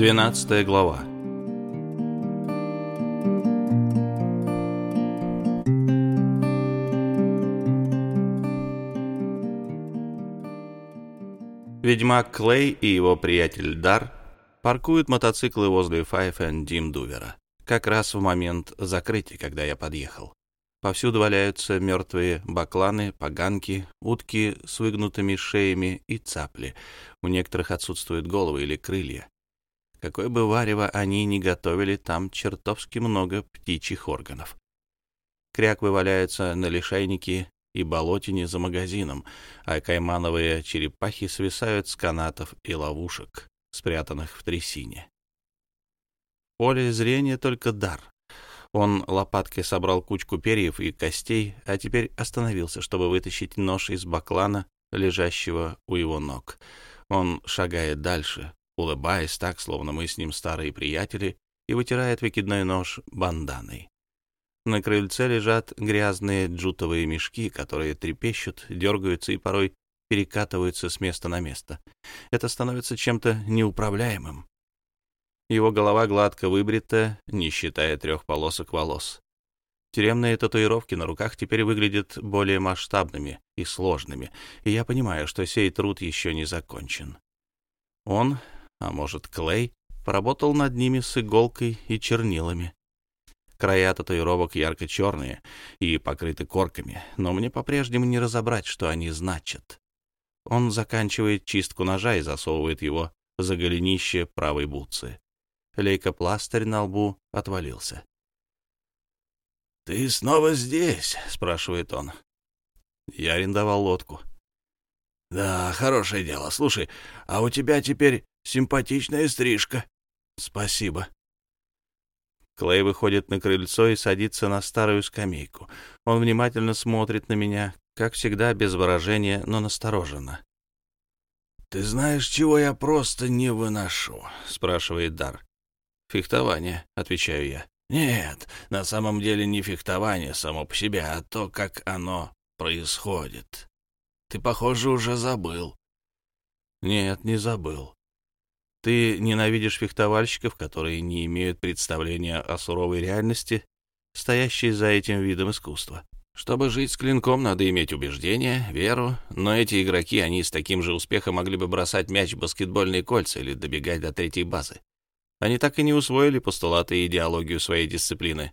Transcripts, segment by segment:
12 глава Ведьмак Клей и его приятель Дар паркуют мотоциклы возле Five and Dim Дувера, как раз в момент закрытия, когда я подъехал. Повсюду валяются мертвые бакланы, поганки, утки с выгнутыми шеями и цапли. У некоторых отсутствуют головы или крылья. Какое бы варево они ни готовили, там чертовски много птичьих органов. Кряквы валяются на лишайнике и болотине за магазином, а каймановые черепахи свисают с канатов и ловушек, спрятанных в трясине. Поле зрения только дар. Он лопаткой собрал кучку перьев и костей, а теперь остановился, чтобы вытащить нож из баклана, лежащего у его ног. Он шагает дальше, улыбаясь так, словно мы с ним старые приятели, и вытирает выкидной нож банданой. На крыльце лежат грязные джутовые мешки, которые трепещут, дергаются и порой перекатываются с места на место. Это становится чем-то неуправляемым. Его голова гладко выбрита, не считая трех полосок волос. Тюремные татуировки на руках теперь выглядят более масштабными и сложными, и я понимаю, что сей труд еще не закончен. Он, а может Клей, поработал над ними с иголкой и чернилами. Края татуировок ярко-черные и покрыты корками, но мне по-прежнему не разобрать, что они значат. Он заканчивает чистку ножа и засовывает его за голенище правой бутсы лейкопластырь на лбу отвалился. «Ты снова здесь?» — спрашивает он. Я арендовал лодку. «Да, хорошее дело. Слушай, а у тебя теперь симпатичная стрижка. Спасибо». Клей выходит на крыльцо и садится на старую скамейку. Он внимательно смотрит на меня, как всегда, без выражения, но настороженно. «Ты знаешь, чего я просто не выношу?» — спрашивает Дар. «Фехтование», — отвечаю я. «Нет, на самом деле не фехтование само по себе, а то, как оно происходит. Ты, похоже, уже забыл». «Нет, не забыл. Ты ненавидишь фехтовальщиков, которые не имеют представления о суровой реальности, стоящей за этим видом искусства. Чтобы жить с клинком, надо иметь убеждение, веру, но эти игроки, они с таким же успехом могли бы бросать мяч в баскетбольные кольца или добегать до третьей базы. Они так и не усвоили постулаты и идеологию своей дисциплины.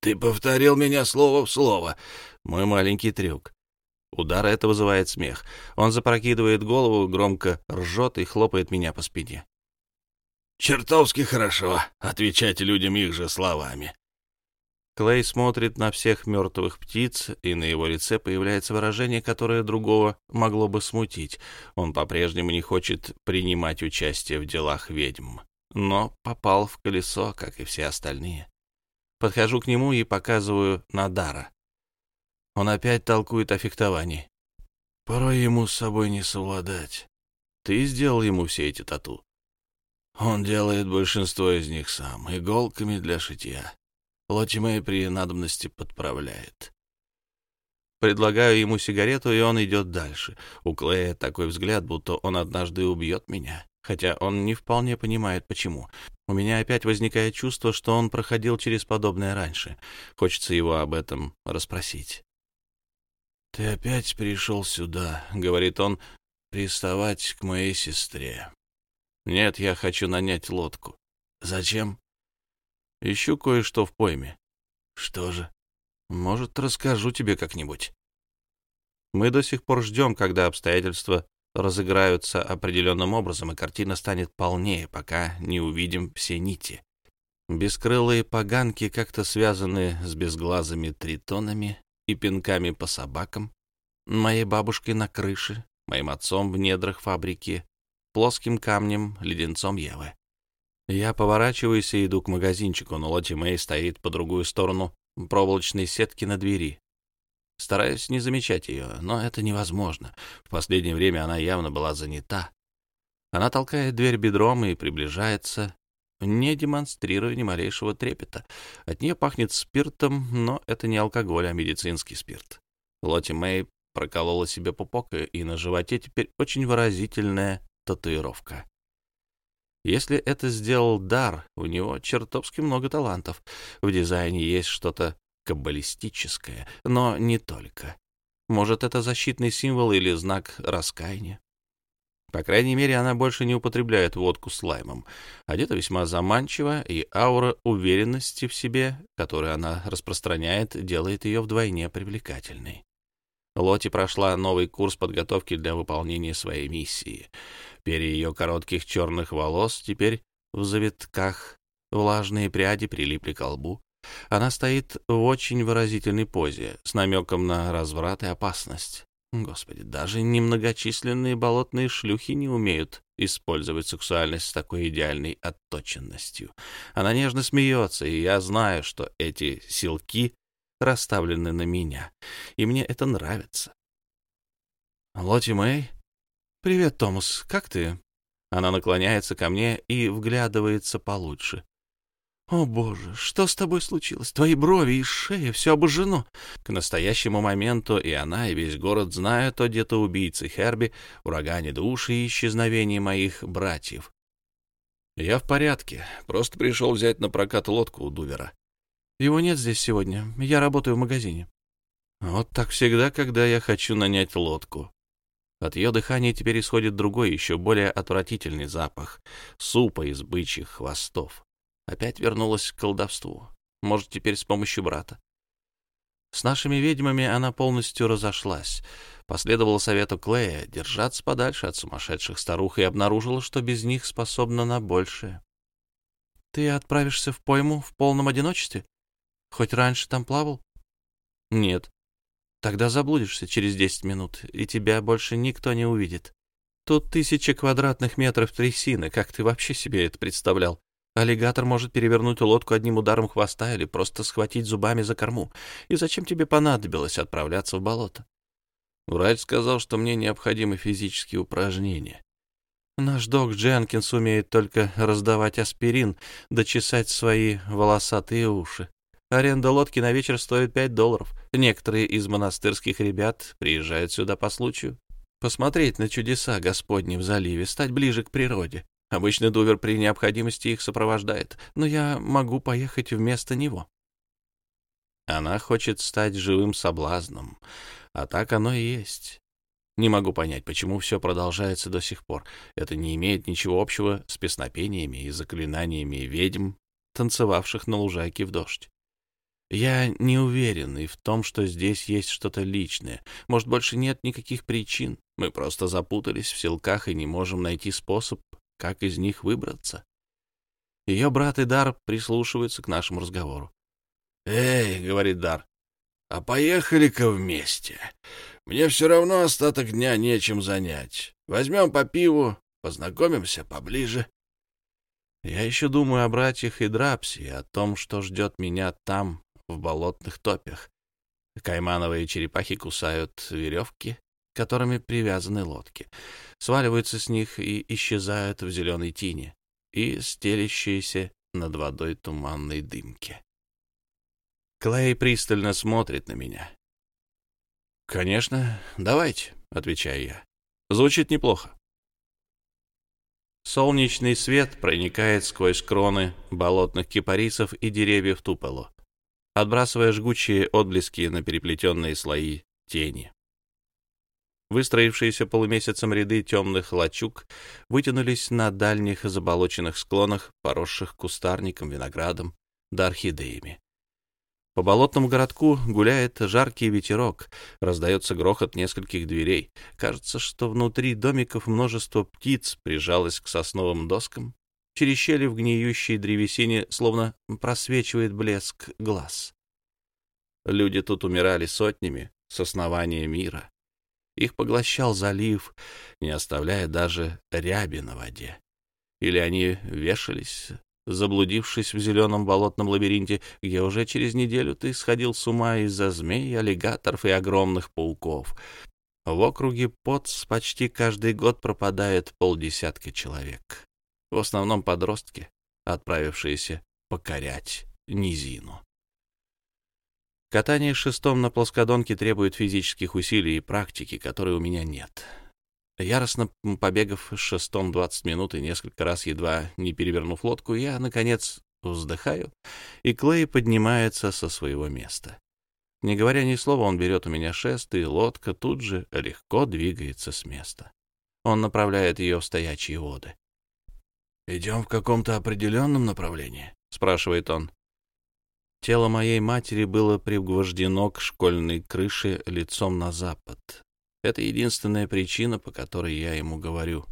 «Ты повторил меня слово в слово. Мой маленький трюк. Удар это вызывает смех. Он запрокидывает голову, громко ржет и хлопает меня по спине. «Чертовски хорошо отвечать людям их же словами». Клей смотрит на всех мертвых птиц, и на его лице появляется выражение, которое другого могло бы смутить. Он по-прежнему не хочет принимать участие в делах ведьм но попал в колесо, как и все остальные. Подхожу к нему и показываю на Дара. Он опять толкует о фехтовании. Порой ему с собой не совладать. Ты сделал ему все эти тату? Он делает большинство из них сам, иголками для шитья. Лотимей при надобности подправляет. Предлагаю ему сигарету, и он идет дальше. У Клея такой взгляд, будто он однажды убьет меня хотя он не вполне понимает, почему. У меня опять возникает чувство, что он проходил через подобное раньше. Хочется его об этом расспросить. «Ты опять пришел сюда», — говорит он, — «приставать к моей сестре». «Нет, я хочу нанять лодку». «Зачем?» «Ищу кое-что в пойме». «Что же?» «Может, расскажу тебе как-нибудь». Мы до сих пор ждем, когда обстоятельства разыграются определенным образом, и картина станет полнее, пока не увидим все нити. Бескрылые поганки как-то связаны с безглазыми тритонами и пинками по собакам, моей бабушкой на крыше, моим отцом в недрах фабрики, плоским камнем, леденцом Евы. Я поворачиваюсь и иду к магазинчику, но Лоти Мэй стоит по другую сторону проволочной сетки на двери. Стараюсь не замечать ее, но это невозможно. В последнее время она явно была занята. Она толкает дверь бедром и приближается, не демонстрируя ни малейшего трепета. От нее пахнет спиртом, но это не алкоголь, а медицинский спирт. Лотти Мэй проколола себе пупок, и на животе теперь очень выразительная татуировка. Если это сделал Дар, у него чертовски много талантов. В дизайне есть что-то каббалистическое, но не только. Может, это защитный символ или знак раскаяния? По крайней мере, она больше не употребляет водку с лаймом. Одета весьма заманчиво, и аура уверенности в себе, которую она распространяет, делает ее вдвойне привлекательной. Лоти прошла новый курс подготовки для выполнения своей миссии. Перья ее коротких черных волос теперь в завитках, влажные пряди прилипли к лбу. Она стоит в очень выразительной позе, с намеком на разврат и опасность. Господи, даже немногочисленные болотные шлюхи не умеют использовать сексуальность с такой идеальной отточенностью. Она нежно смеется, и я знаю, что эти силки расставлены на меня, и мне это нравится. Лоти Мэй? Привет, Томас, как ты? Она наклоняется ко мне и вглядывается получше. «О, боже, что с тобой случилось? Твои брови и шея, все обожжено!» К настоящему моменту и она, и весь город знают о детоубийце Херби, урагане души и исчезновении моих братьев. «Я в порядке, просто пришел взять на прокат лодку у Дувера». «Его нет здесь сегодня, я работаю в магазине». «Вот так всегда, когда я хочу нанять лодку». От ее дыхания теперь исходит другой, еще более отвратительный запах — супа из бычьих хвостов. Опять вернулась к колдовству. Может, теперь с помощью брата. С нашими ведьмами она полностью разошлась. Последовала совету Клея держаться подальше от сумасшедших старух и обнаружила, что без них способна на большее. «Ты отправишься в пойму в полном одиночестве? Хоть раньше там плавал?» «Нет». «Тогда заблудишься через десять минут, и тебя больше никто не увидит. Тут тысяча квадратных метров трясины, как ты вообще себе это представлял? Аллигатор может перевернуть лодку одним ударом хвоста или просто схватить зубами за корму. И зачем тебе понадобилось отправляться в болото? Врач сказал, что мне необходимы физические упражнения. Наш док Дженкинс умеет только раздавать аспирин, дочесать свои волосатые уши. Аренда лодки на вечер стоит пять долларов. Некоторые из монастырских ребят приезжают сюда по случаю. Посмотреть на чудеса Господни в заливе, стать ближе к природе. Обычно Дувер при необходимости их сопровождает, но я могу поехать вместо него. Она хочет стать живым соблазном, а так оно и есть. Не могу понять, почему все продолжается до сих пор. Это не имеет ничего общего с песнопениями и заклинаниями ведьм, танцевавших на лужайке в дождь. Я не уверен и в том, что здесь есть что-то личное. Может, больше нет никаких причин. Мы просто запутались в силках и не можем найти способ как из них выбраться. Ее брат и Дар прислушиваются к нашему разговору. «Эй», — говорит Дар, — «а поехали-ка вместе. Мне все равно остаток дня нечем занять. Возьмем по пиву, познакомимся поближе». Я еще думаю о братьях и Драпсе, о том, что ждет меня там, в болотных топях. Каймановые черепахи кусают веревки, которыми привязаны лодки, сваливаются с них и исчезают в зеленой тине и стелящиеся над водой туманной дымки. Клей пристально смотрит на меня. «Конечно, давайте», — отвечаю я. «Звучит неплохо». Солнечный свет проникает сквозь кроны болотных кипарисов и деревьев Туполо, отбрасывая жгучие отблески на переплетенные слои тени. Выстроившиеся полумесяцем ряды темных лачуг вытянулись на дальних заболоченных склонах, поросших кустарником, виноградом да орхидеями. По болотному городку гуляет жаркий ветерок, раздается грохот нескольких дверей. Кажется, что внутри домиков множество птиц прижалось к сосновым доскам. Через щели в гниющей древесине словно просвечивает блеск глаз. Люди тут умирали сотнями с основания мира. Их поглощал залив, не оставляя даже ряби на воде. Или они вешались, заблудившись в зеленом болотном лабиринте, где уже через неделю ты сходил с ума из-за змей, аллигаторов и огромных пауков. В округе Потс почти каждый год пропадает полдесятка человек. В основном подростки, отправившиеся покорять низину. Катание шестом на плоскодонке требует физических усилий и практики, которой у меня нет. Яростно побегав шестом двадцать минут и несколько раз едва не перевернув лодку, я, наконец, вздыхаю, и Клей поднимается со своего места. Не говоря ни слова, он берет у меня шест, и лодка тут же легко двигается с места. Он направляет ее в стоячие воды. «Идем в каком-то определенном направлении?» — спрашивает он. Тело моей матери было пригвождено к школьной крыше лицом на запад. Это единственная причина, по которой я ему говорю.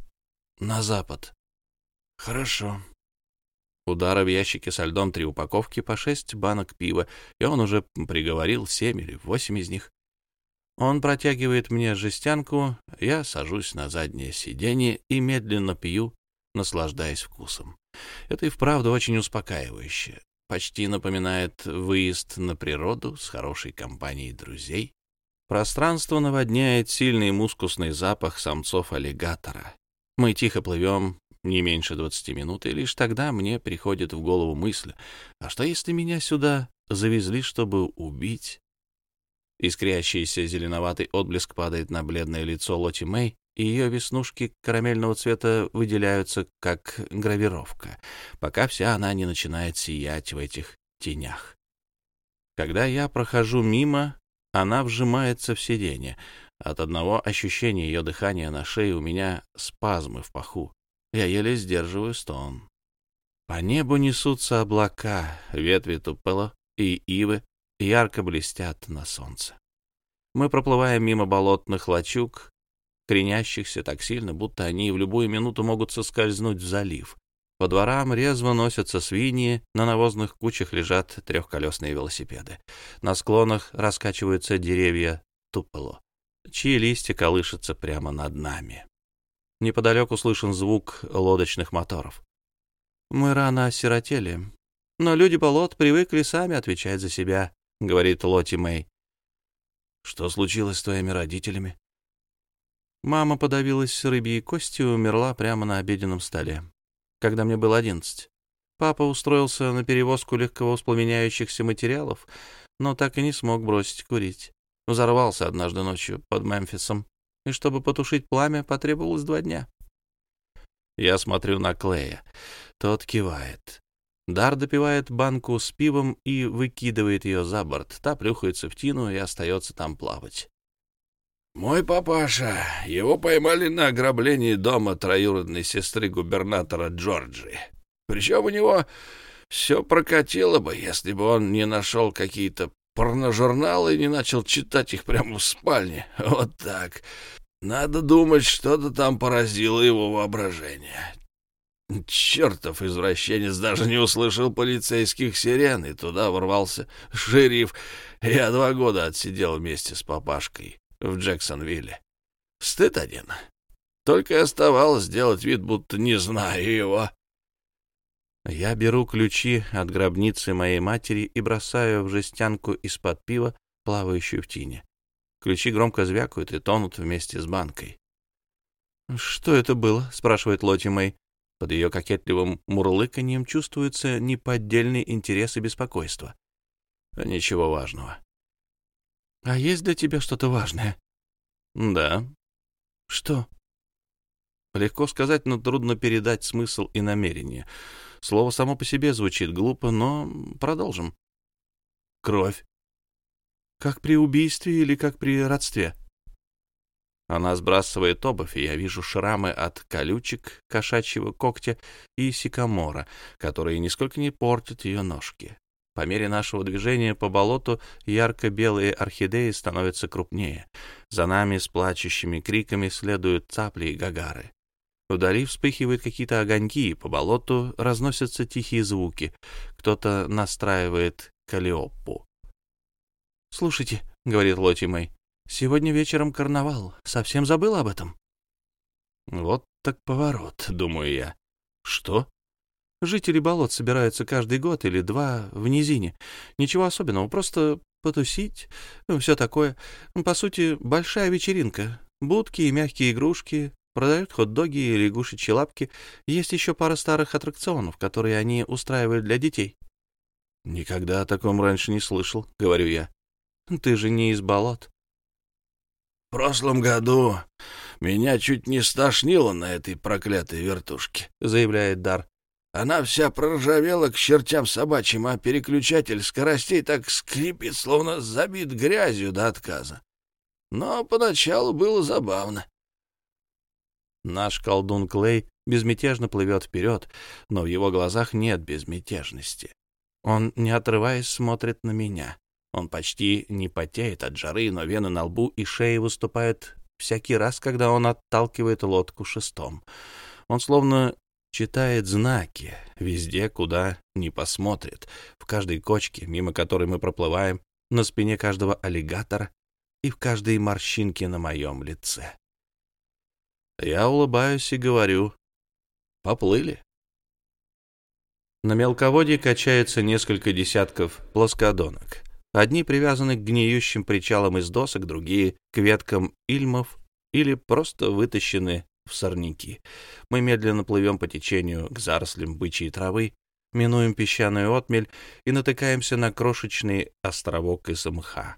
«На запад». «Хорошо», Удара в ящике со льдом три упаковки по шесть банок пива, и он уже приговорил семь или восемь из них. Он протягивает мне жестянку, я сажусь на заднее сиденье и медленно пью, наслаждаясь вкусом. Это и вправду очень успокаивающе. Почти напоминает выезд на природу с хорошей компанией друзей. Пространство наводняет сильный мускусный запах самцов-аллигатора. Мы тихо плывем не меньше двадцати минут, и лишь тогда мне приходит в голову мысль, а что если меня сюда завезли, чтобы убить? Искрящийся зеленоватый отблеск падает на бледное лицо Лоти Мэй, и ее веснушки карамельного цвета выделяются, как гравировка, пока вся она не начинает сиять в этих тенях. Когда я прохожу мимо, она вжимается в сиденье. От одного ощущения ее дыхания на шее у меня спазмы в паху. Я еле сдерживаю стон. По небу несутся облака, ветви туполо и ивы ярко блестят на солнце. Мы проплываем мимо болотных лачуг, кренящихся так сильно, будто они в любую минуту могут соскользнуть в залив. По дворам резво носятся свиньи, на навозных кучах лежат трехколесные велосипеды. На склонах раскачиваются деревья туполо, чьи листья колышутся прямо над нами. Неподалеку слышен звук лодочных моторов. «Мы рано осиротели, но люди болот привыкли сами отвечать за себя», — говорит Лоти Мэй. «Что случилось с твоими родителями?» Мама подавилась рыбьей костью и умерла прямо на обеденном столе, когда мне было одиннадцать. Папа устроился на перевозку легковоспламеняющихся материалов, но так и не смог бросить курить. Взорвался однажды ночью под Мемфисом и чтобы потушить пламя, потребовалось два дня. Я смотрю на Клея. Тот кивает. Дар допивает банку с пивом и выкидывает ее за борт. Та плюхается в тину и остается там плавать. «Мой папаша. Его поймали на ограблении дома троюродной сестры губернатора Джорджии. Причем у него все прокатило бы, если бы он не нашел какие-то порножурналы и не начал читать их прямо в спальне. Вот так. Надо думать, что-то там поразило его воображение. Чертов извращенец даже не услышал полицейских сирен, и туда ворвался шериф. Я два года отсидел вместе с папашкой в Джексонвилле. Стыд один. Только оставалось сделать вид, будто не знаю его. Я беру ключи от гробницы моей матери и бросаю в жестянку из-под пива, плавающую в тине. Ключи громко звякают и тонут вместе с банкой. «Что это было?» — спрашивает Лоти Мэй. Под ее кокетливым мурлыканьем чувствуется неподдельный интерес и беспокойство. Ничего важного. «А есть для тебя что-то важное?» «Да». «Что?» Легко сказать, но трудно передать смысл и намерение. Слово само по себе звучит глупо, но продолжим. Кровь. Как при убийстве или как при родстве? Она сбрасывает обувь, и я вижу шрамы от колючек, кошачьего когтя и сикамора, которые нисколько не портят ее ножки. По мере нашего движения по болоту ярко-белые орхидеи становятся крупнее. За нами с плачущими криками следуют цапли и гагары. Вдали вспыхивают какие-то огоньки, и по болоту разносятся тихие звуки. Кто-то настраивает калиоппу. «Слушайте», — говорит Лоти Мэй, — «сегодня вечером карнавал. Совсем забыл об этом?» «Вот так поворот», — думаю я. «Что?» «Жители болот собираются каждый год или два в низине. Ничего особенного, просто потусить, ну, все такое. По сути, большая вечеринка. Будки и мягкие игрушки, Продают хот-доги и лягушечьи лапки. Есть еще пара старых аттракционов, которые они устраивают для детей. «Никогда о таком раньше не слышал», — говорю я. «Ты же не из болот». «В прошлом году «Меня чуть не стошнило на этой проклятой вертушке», — заявляет Дар. «Она вся проржавела к чертям собачьим, а переключатель скоростей так скрипит, словно забит грязью до отказа. Но поначалу было забавно». Наш колдун Клей безмятежно плывет вперед, но в его глазах нет безмятежности. Он, не отрываясь, смотрит на меня. Он почти не потеет от жары, но вены на лбу и шее выступают всякий раз, когда он отталкивает лодку шестом. Он словно читает знаки везде, куда не посмотрит, в каждой кочке, мимо которой мы проплываем, на спине каждого аллигатора и в каждой морщинке на моем лице. Я улыбаюсь и говорю «Поплыли». На мелководье качается несколько десятков плоскодонок. Одни привязаны к гниющим причалам из досок, другие — к веткам ильмов или просто вытащены в сорняки. Мы медленно плывем по течению к зарослям бычьей травы, минуем песчаную отмель и натыкаемся на крошечный островок из мха.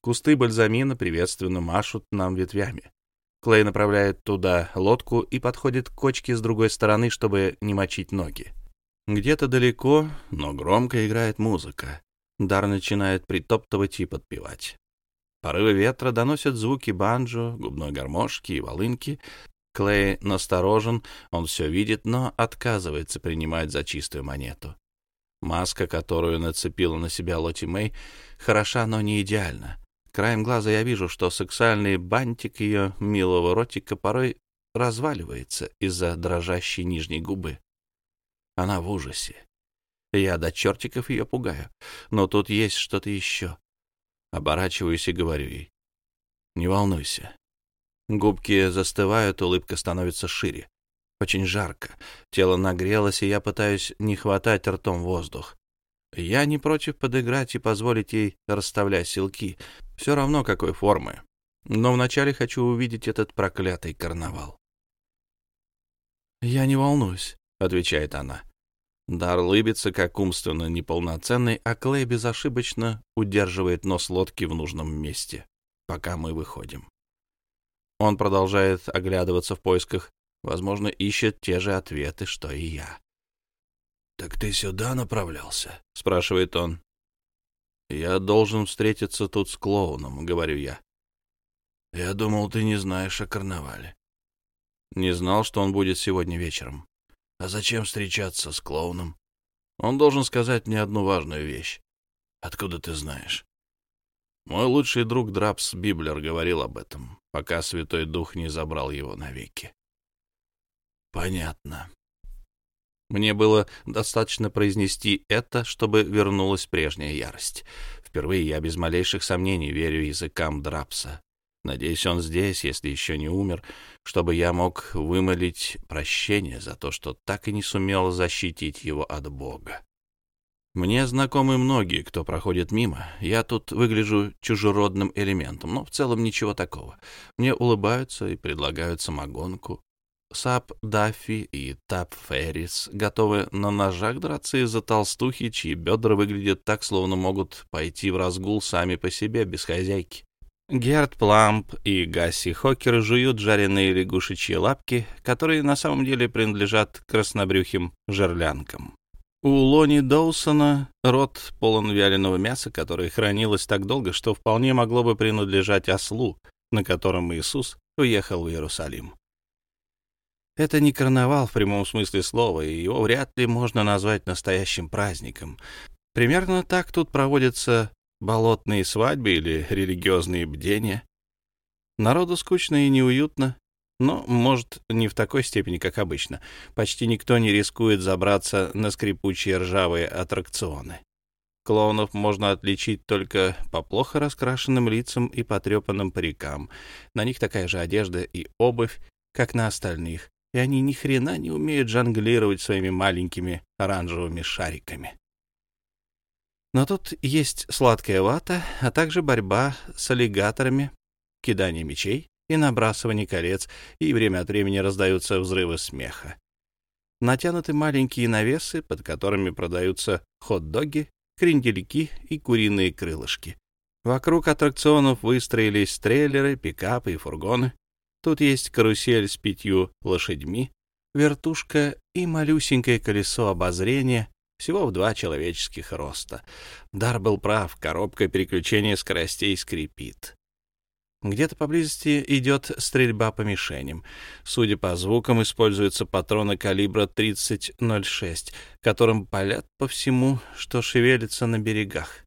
Кусты бальзамина приветственно машут нам ветвями. Клей направляет туда лодку и подходит к кочке с другой стороны, чтобы не мочить ноги. Где-то далеко, но громко играет музыка. Дар начинает притоптывать и подпевать. Порывы ветра доносят звуки банджо, губной гармошки и волынки. Клей насторожен, он все видит, но отказывается принимать за чистую монету. Маска, которую нацепила на себя Лоти Мэй, хороша, но не идеальна. Краем глаза я вижу, что сексуальный бантик ее милого ротика порой разваливается из-за дрожащей нижней губы. Она в ужасе. Я до чертиков ее пугаю. Но тут есть что-то еще. Оборачиваюсь и говорю ей. Не волнуйся. Губки застывают, улыбка становится шире. Очень жарко. Тело нагрелось, и я пытаюсь не хватать ртом воздух. Я не против подыграть и позволить ей расставлять силки. Все равно какой формы. Но вначале хочу увидеть этот проклятый карнавал. «Я не волнуюсь», — отвечает она. Дар лыбится, как умственно неполноценный, а Клей безошибочно удерживает нос лодки в нужном месте, пока мы выходим. Он продолжает оглядываться в поисках, возможно, ищет те же ответы, что и я. «Так ты сюда направлялся?» — спрашивает он. «Я должен встретиться тут с клоуном», — говорю я. «Я думал, ты не знаешь о карнавале». Не знал, что он будет сегодня вечером. А зачем встречаться с клоуном? Он должен сказать мне одну важную вещь. Откуда ты знаешь? Мой лучший друг Драпс Библер говорил об этом, пока Святой Дух не забрал его навеки. Понятно. Мне было достаточно произнести это, чтобы вернулась прежняя ярость. Впервые я без малейших сомнений верю языкам Драпса. Надеюсь, он здесь, если еще не умер, чтобы я мог вымолить прощение за то, что так и не сумел защитить его от Бога. Мне знакомы многие, кто проходит мимо. Я тут выгляжу чужеродным элементом, но в целом ничего такого. Мне улыбаются и предлагают самогонку. Сап Даффи и Тап Феррис готовы на ножах драться из-за толстухи, чьи бедра выглядят так, словно могут пойти в разгул сами по себе, без хозяйки. Герт Пламп и Гасси Хокер жуют жареные лягушечьи лапки, которые на самом деле принадлежат краснобрюхим жерлянкам. У Лони Доусона рот полон вяленого мяса, которое хранилось так долго, что вполне могло бы принадлежать ослу, на котором Иисус уехал в Иерусалим. Это не карнавал в прямом смысле слова, и его вряд ли можно назвать настоящим праздником. Примерно так тут проводятся болотные свадьбы или религиозные бдения. Народу скучно и неуютно, но, может, не в такой степени, как обычно. Почти никто не рискует забраться на скрипучие ржавые аттракционы. Клоунов можно отличить только по плохо раскрашенным лицам и потрепанным парикам. На них такая же одежда и обувь, как на остальных, и они ни хрена не умеют жонглировать своими маленькими оранжевыми шариками. Но тут есть сладкая вата, а также борьба с аллигаторами, кидание мечей и набрасывание колец, и время от времени раздаются взрывы смеха. Натянуты маленькие навесы, под которыми продаются хот-доги, крендельки и куриные крылышки. Вокруг аттракционов выстроились трейлеры, пикапы и фургоны. Тут есть карусель с пятью лошадьми, вертушка и малюсенькое колесо обозрения, всего в два человеческих роста. Дар был прав, коробка переключения скоростей скрипит. Где-то поблизости идет стрельба по мишеням. Судя по звукам, используются патроны калибра 30.06, которым палят по всему, что шевелится на берегах.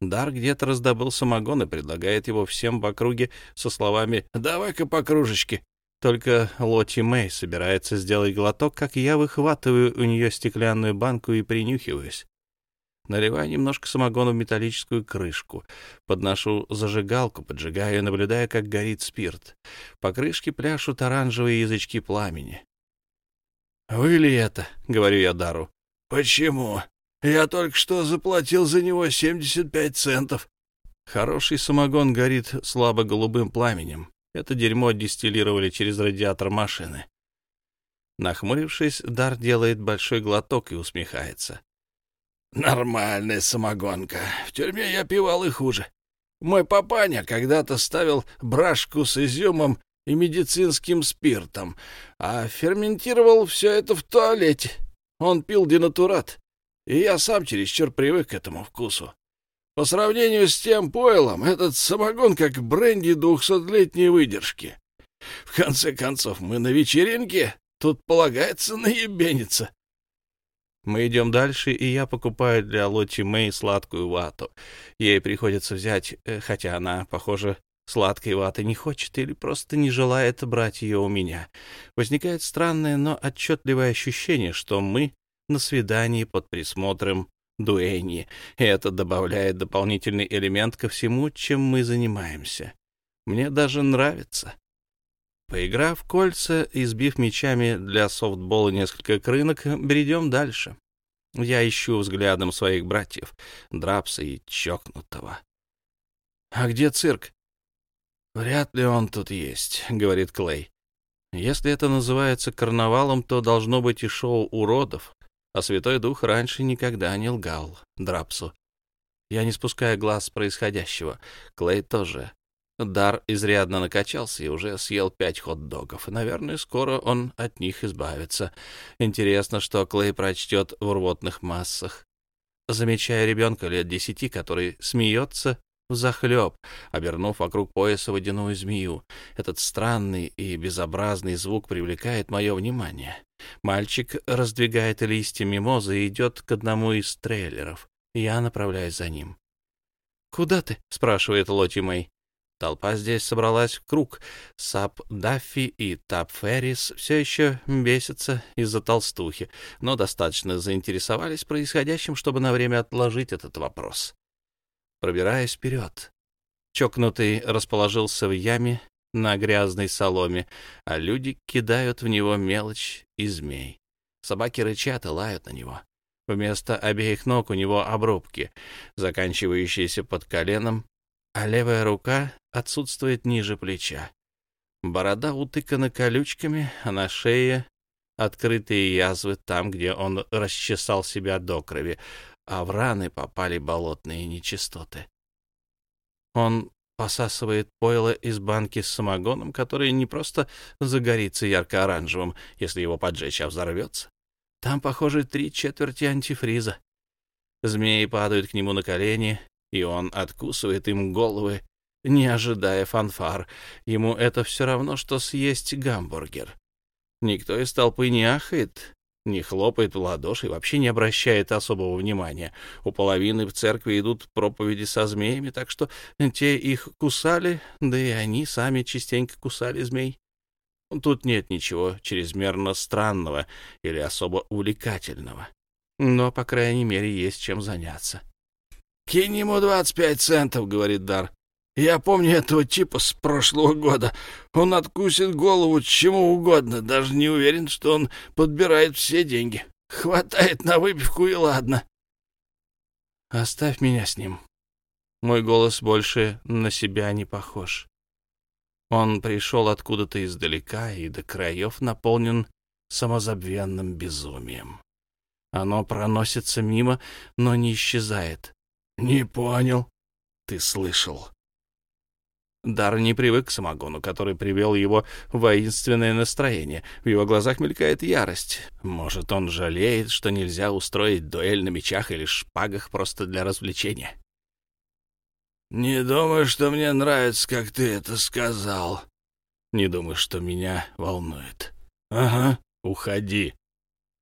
Дар где-то раздобыл самогон и предлагает его всем в округе со словами «давай-ка по кружечке». Только Лоти Мэй собирается сделать глоток, как я выхватываю у нее стеклянную банку и принюхиваюсь. Наливаю немножко самогона в металлическую крышку. Подношу зажигалку, поджигаю, наблюдая, как горит спирт. По крышке пляшут оранжевые язычки пламени. «Вы ли это?» — говорю я Дару. «Почему? Я только что заплатил за него 75 центов». Хороший самогон горит слабо голубым пламенем. Это дерьмо дистиллировали через радиатор машины. Нахмурившись, Дар делает большой глоток и усмехается. Нормальная самогонка. В тюрьме я пивал и хуже. Мой папаня когда-то ставил брашку с изюмом и медицинским спиртом, а ферментировал все это в туалете. Он пил денатурат, и я сам чересчур привык к этому вкусу. По сравнению с тем пойлом, этот самогон как бренди двухсотлетней выдержки. В конце концов, мы на вечеринке, тут полагается наебениться. Мы идем дальше, и я покупаю для Лотти Мэй сладкую вату. Ей приходится взять, э, хотя она, похоже, сладкой ваты не хочет или просто не желает брать ее у меня. Возникает странное, но отчетливое ощущение, что мы на свидании под присмотром Дуэни, и это добавляет дополнительный элемент ко всему, чем мы занимаемся. Мне даже нравится. Поиграв кольца и сбив мячами для софтбола несколько крынок, бредем дальше. Я ищу взглядом своих братьев, Драпса и Чокнутого. «А где цирк?» «Вряд ли он тут есть», — говорит Клей. «Если это называется карнавалом, то должно быть и шоу уродов, а Святой Дух раньше никогда не лгал Драпсу. Я не спускаю глаз с происходящего. Клей тоже. Дар изрядно накачался и уже съел пять хот-догов. Наверное, скоро он от них избавится. Интересно, что Клей прочтет в рвотных массах. Замечая ребенка лет десяти, который смеется взахлеб, обернув вокруг пояса водяную змею. Этот странный и безобразный звук привлекает мое внимание. Мальчик раздвигает листья мимозы и идет к одному из трейлеров. Я направляюсь за ним. «Куда ты?» — спрашивает Лоти Мэй. Толпа здесь собралась в круг. Сап Даффи и Тап Феррис все еще бесятся из-за толстухи, но достаточно заинтересовались происходящим, чтобы на время отложить этот вопрос. Пробираясь вперед. Чокнутый расположился в яме на грязной соломе, а люди кидают в него мелочь и змей. Собаки рычат и лают на него. Вместо обеих ног у него обрубки, заканчивающиеся под коленом, а левая рука отсутствует ниже плеча. Борода утыкана колючками, а на шее открытые язвы там, где он расчесал себя до крови, а в раны попали болотные нечистоты. Он посасывает пойло из банки с самогоном, который не просто загорится ярко-оранжевым, если его поджечь, а взорвется. Там, похоже, три четверти антифриза. Змеи падают к нему на колени, и он откусывает им головы, не ожидая фанфар. Ему это все равно, что съесть гамбургер. Никто из толпы не ахает, не хлопает в ладоши, вообще не обращает особого внимания. У половины в церкви идут проповеди со змеями, так что те их кусали, да и они сами частенько кусали змей. Тут нет ничего чрезмерно странного или особо увлекательного. Но, по крайней мере, есть чем заняться. «Кинь ему двадцать пять центов», — говорит Дар. «Я помню этого типа с прошлого года. Он откусит голову чему угодно, даже не уверен, что он подбирает все деньги. Хватает на выпивку и ладно». «Оставь меня с ним». Мой голос больше на себя не похож. Он пришел откуда-то издалека и до краев наполнен самозабвенным безумием. Оно проносится мимо, но не исчезает. «Не понял». «Ты слышал». Дар не привык к самогону, который привел его в воинственное настроение. В его глазах мелькает ярость. Может, он жалеет, что нельзя устроить дуэль на мечах или шпагах просто для развлечения. «Не думаю, что мне нравится, как ты это сказал». «Не думаю, что меня волнует». «Ага, уходи».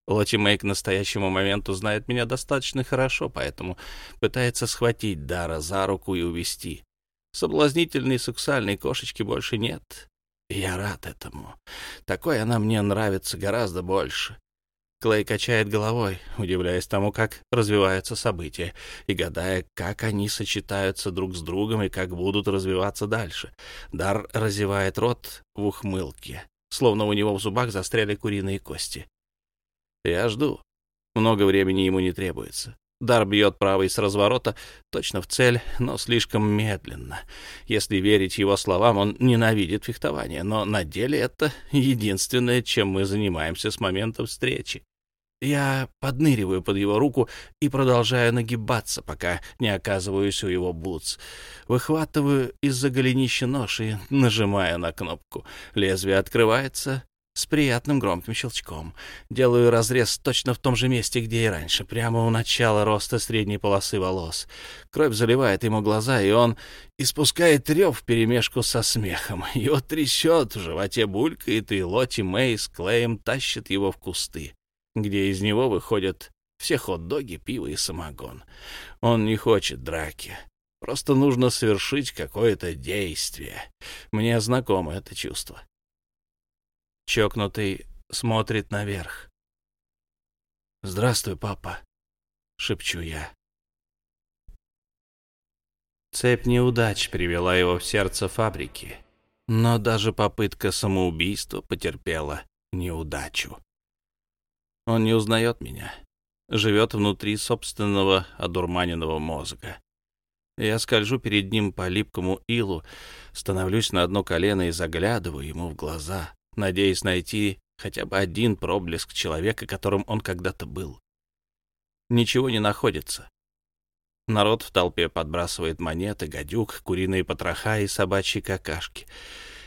Лоти Мэй к настоящему моменту знает меня достаточно хорошо, поэтому пытается схватить Дара за руку и увести. Соблазнительной сексуальной кошечки больше нет. Я рад этому. Такой она мне нравится гораздо больше. Клей качает головой, удивляясь тому, как развиваются события, и гадая, как они сочетаются друг с другом и как будут развиваться дальше. Дар разевает рот в ухмылке, словно у него в зубах застряли куриные кости. Я жду. Много времени ему не требуется. Дар бьет правый с разворота, точно в цель, но слишком медленно. Если верить его словам, он ненавидит фехтование, но на деле это единственное, чем мы занимаемся с момента встречи. Я подныриваю под его руку и продолжаю нагибаться, пока не оказываюсь у его бутс. Выхватываю из-за голенища нож и нажимаю на кнопку. Лезвие открывается, с приятным громким щелчком. Делаю разрез точно в том же месте, где и раньше, прямо у начала роста средней полосы волос. Кровь заливает ему глаза, и он испускает рев вперемешку со смехом. Его трясет, в животе булькает, и Лоти Мэй с Клеем тащит его в кусты, где из него выходят все хот-доги, пиво и самогон. Он не хочет драки. Просто нужно совершить какое-то действие. Мне знакомо это чувство. Чокнутый смотрит наверх. «Здравствуй, папа», — шепчу я. Цепь неудач привела его в сердце фабрики, но даже попытка самоубийства потерпела неудачу. Он не узнает меня, живет внутри собственного одурманенного мозга. Я скольжу перед ним по липкому илу, становлюсь на одно колено и заглядываю ему в глаза надеясь найти хотя бы один проблеск человека, которым он когда-то был. Ничего не находится. Народ в толпе подбрасывает монеты, гадюк, куриные потроха и собачьи какашки.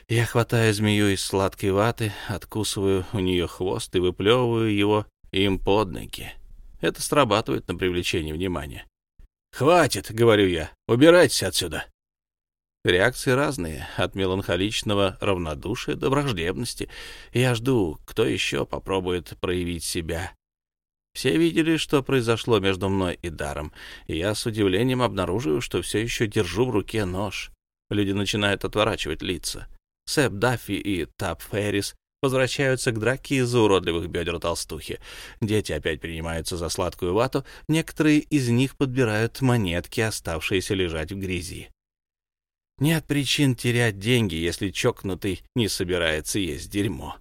Я хватаю змею из сладкой ваты, откусываю у нее хвост и выплевываю его им под ноги. Это срабатывает на привлечение внимания. «Хватит!» — говорю я. «Убирайтесь отсюда!» Реакции разные, от меланхоличного равнодушия до враждебности. Я жду, кто еще попробует проявить себя. Все видели, что произошло между мной и Даром, и я с удивлением обнаруживаю, что все еще держу в руке нож. Люди начинают отворачивать лица. Сэп Даффи и Тап Феррис возвращаются к драке из-за уродливых бедер толстухи. Дети опять принимаются за сладкую вату, некоторые из них подбирают монетки, оставшиеся лежать в грязи. Нет причин терять деньги, если чокнутый не собирается есть дерьмо.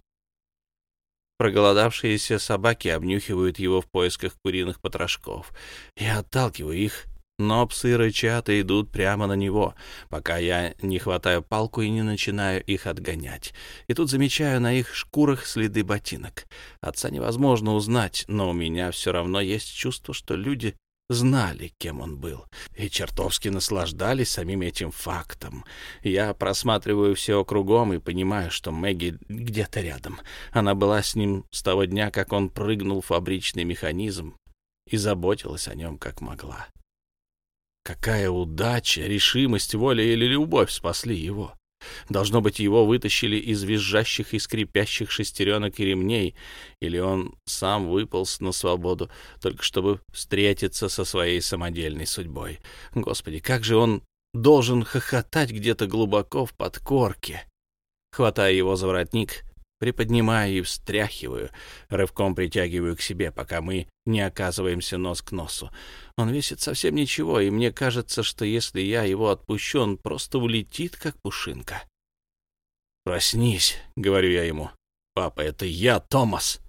Проголодавшиеся собаки обнюхивают его в поисках куриных потрошков. Я отталкиваю их, но псы рычат и идут прямо на него, пока я не хватаю палку и не начинаю их отгонять. И тут замечаю на их шкурах следы ботинок. Отца невозможно узнать, но у меня все равно есть чувство, что люди знали, кем он был, и чертовски наслаждались самим этим фактом. Я просматриваю все кругом и понимаю, что Мэгги где-то рядом. Она была с ним с того дня, как он прыгнул в фабричный механизм и заботилась о нем как могла. Какая удача, решимость, воля или любовь спасли его. Должно быть, его вытащили из визжащих и скрипящих шестеренок и ремней, или он сам выполз на свободу, только чтобы встретиться со своей самодельной судьбой. Господи, как же он должен хохотать где-то глубоко в подкорке. Хватая его за воротник, приподнимаю и встряхиваю, рывком притягиваю к себе, пока мы не оказываемся нос к носу. Он весит совсем ничего, и мне кажется, что если я его отпущу, он просто улетит, как пушинка. «Проснись», — говорю я ему. «Папа, это я, Томас».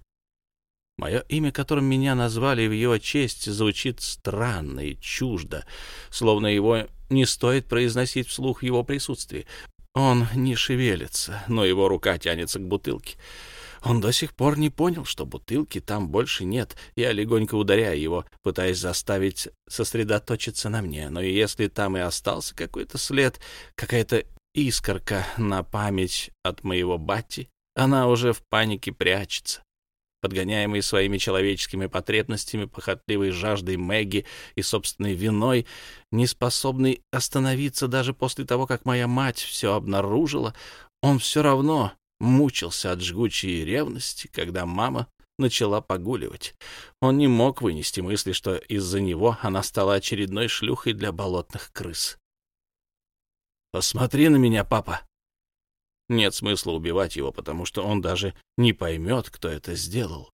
Мое имя, которым меня назвали в его честь, звучит странно и чуждо, словно его не стоит произносить вслух в его присутствии. Он не шевелится, но его рука тянется к бутылке. Он до сих пор не понял, что бутылки там больше нет. Я легонько ударяю его, пытаясь заставить сосредоточиться на мне. Но если там и остался какой-то след, какая-то искорка на память от моего бати, она уже в панике прячется. Подгоняемый своими человеческими потребностями, похотливой жаждой Мэгги и собственной виной, не способный остановиться даже после того, как моя мать все обнаружила, он все равно мучился от жгучей ревности, когда мама начала погуливать. Он не мог вынести мысли, что из-за него она стала очередной шлюхой для болотных крыс. «Посмотри на меня, папа!» Нет смысла убивать его, потому что он даже не поймет, кто это сделал.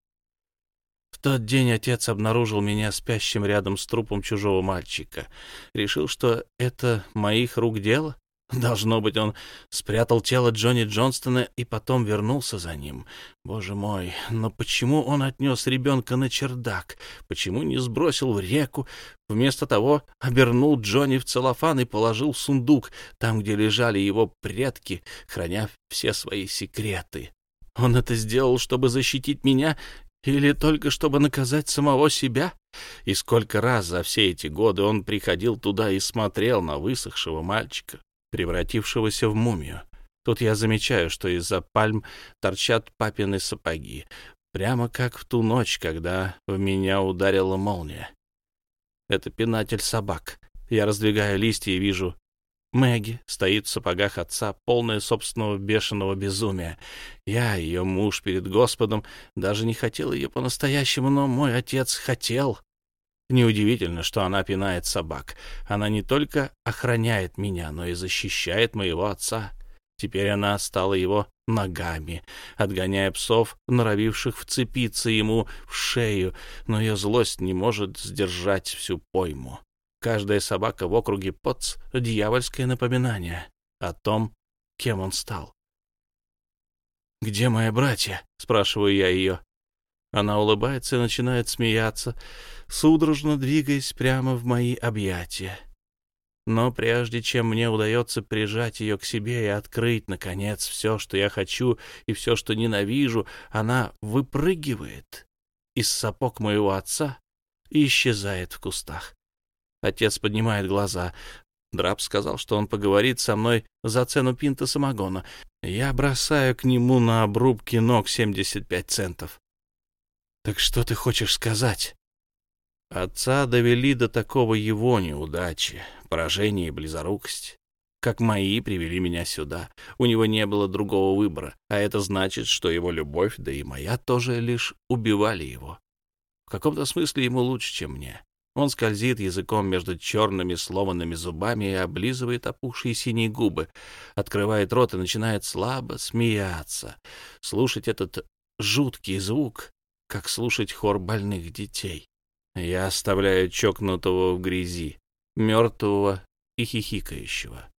В тот день отец обнаружил меня спящим рядом с трупом чужого мальчика. Решил, что это моих рук дело? Должно быть, он спрятал тело Джонни Джонстона и потом вернулся за ним. Боже мой, но почему он отнес ребенка на чердак? Почему не сбросил в реку? Вместо того обернул Джонни в целлофан и положил в сундук, там, где лежали его предки, храня все свои секреты. Он это сделал, чтобы защитить меня или только чтобы наказать самого себя? И сколько раз за все эти годы он приходил туда и смотрел на высохшего мальчика, превратившегося в мумию. Тут я замечаю, что из-за пальм торчат папины сапоги, прямо как в ту ночь, когда в меня ударила молния. Это пинатель собак. Я раздвигаю листья и вижу Мэгги стоит в сапогах отца, полная собственного бешеного безумия. Я, ее муж перед Господом, даже не хотел ее по-настоящему, но мой отец хотел. Неудивительно, что она пинает собак. Она не только охраняет меня, но и защищает моего отца. Теперь она стала его ногами, отгоняя псов, норовивших вцепиться ему в шею, но ее злость не может сдержать всю пойму. Каждая собака в округе Потц — дьявольское напоминание о том, кем он стал. «Где мои братья?» — спрашиваю я ее. Она улыбается и начинает смеяться, судорожно двигаясь прямо в мои объятия. Но прежде чем мне удается прижать ее к себе и открыть, наконец, все, что я хочу и все, что ненавижу, она выпрыгивает из сапог моего отца и исчезает в кустах. Отец поднимает глаза. Драб сказал, что он поговорит со мной за цену пинта самогона. Я бросаю к нему на обрубки ног 75 центов. «Так что ты хочешь сказать?» Отца довели до такого его неудачи, поражения и близорукость. Как мои привели меня сюда. У него не было другого выбора, а это значит, что его любовь, да и моя тоже лишь убивали его. В каком-то смысле ему лучше, чем мне. Он скользит языком между черными сломанными зубами и облизывает опухшие синие губы, открывает рот и начинает слабо смеяться. Слушать этот жуткий звук, как слушать хор больных детей. Я оставляю чокнутого в грязи, мертвого и хихикающего.